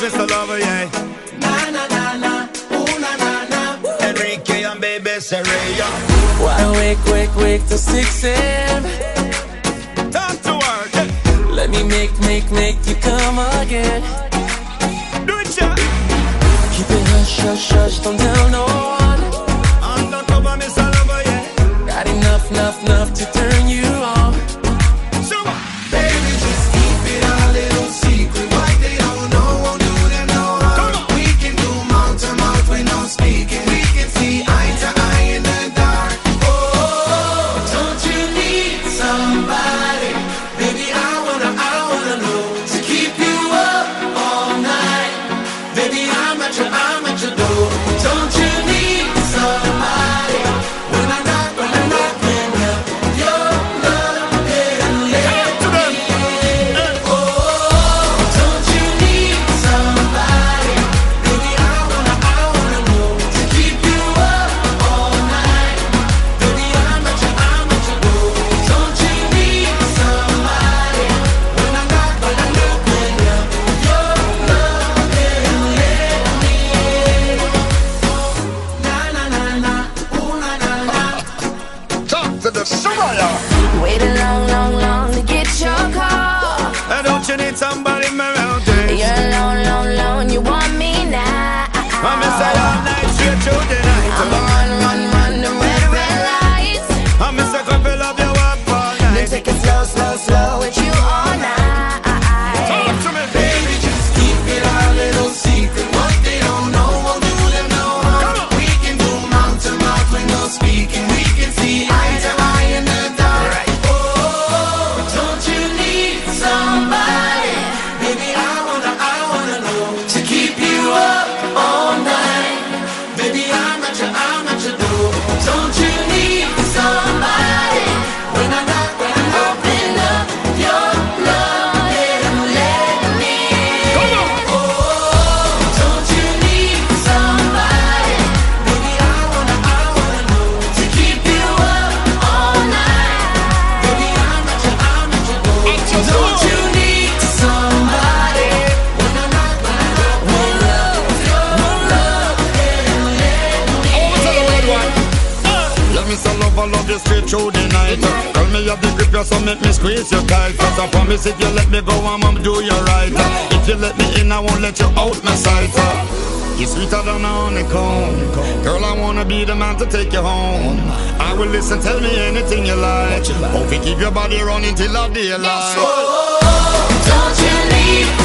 Mr. Lover, yeah. Na na na na, ooh na na na. Enrique and baby Serena. Why wake, wake, wake till 6 a.m. Time to work. yeah. Let me make, make, make you come again. Do it, yeah. Keep it hush, hush, hush, don't tell no don't you need somebody around there? You're alone, alone, alone. You want me now? I'm inside all night, straight through the night. I'm on run, run, the red, red lights. I'm Mr. Couple of your up all Then night. take it slow, slow, slow with you all love, I you straight through the night. Tell me you have the grip, you so make me squeeze you tight. Cause I promise if you let me go, I'ma do you right. If you let me in, I won't let you out my sight. You're sweeter than a honeycomb. Girl, I wanna be the man to take you home. I will listen, tell me anything you like. Hope you keep your body running till the daylight. Oh, oh, oh. Don't you need